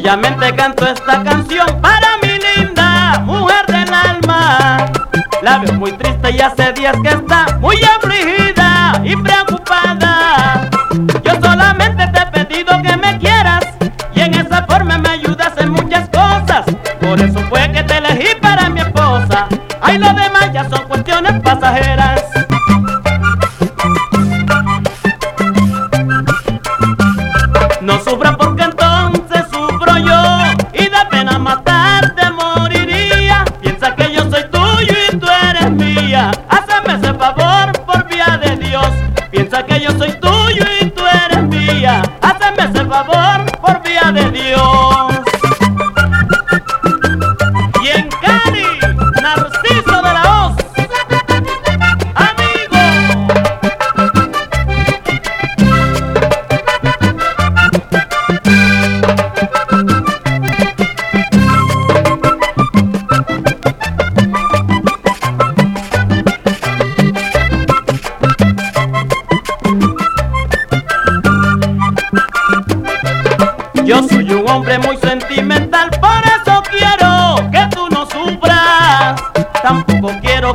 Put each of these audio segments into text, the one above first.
Sencillamente canto esta canción para mi linda mujer del alma. La veo muy triste y hace días que está muy afligida y preocupada. Yo solamente te he pedido que me quieras y en esa forma me ayudas en muchas cosas. Por eso fue que te elegí para mi esposa. Ay, lo demás ya son cuestiones pasajeras. No sufra porque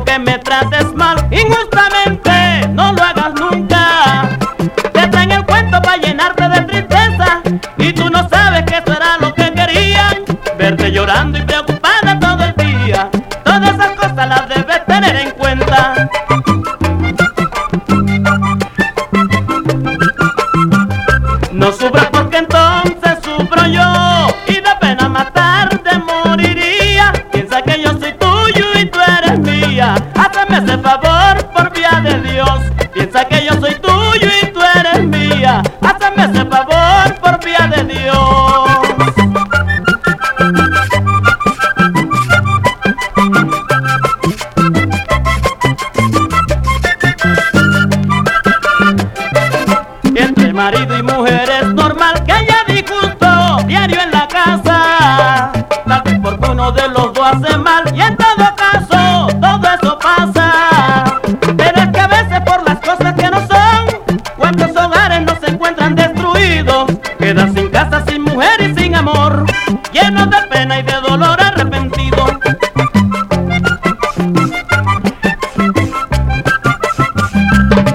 que me trates Hazme ese favor por vía de Dios. Piensa que yo soy tuyo y tú eres mía. Hazme ese favor por vía de Dios. Entre marido y mujer es normal que haya disgusto diario en la casa. Tal vez porque uno de los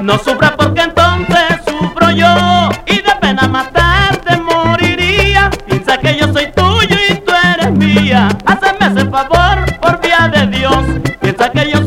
No sufra porque entonces sufro yo y de pena matarte moriría. Piensa que yo soy tuyo y tú eres mía. Hazme ese favor por vía de Dios. Piensa que yo.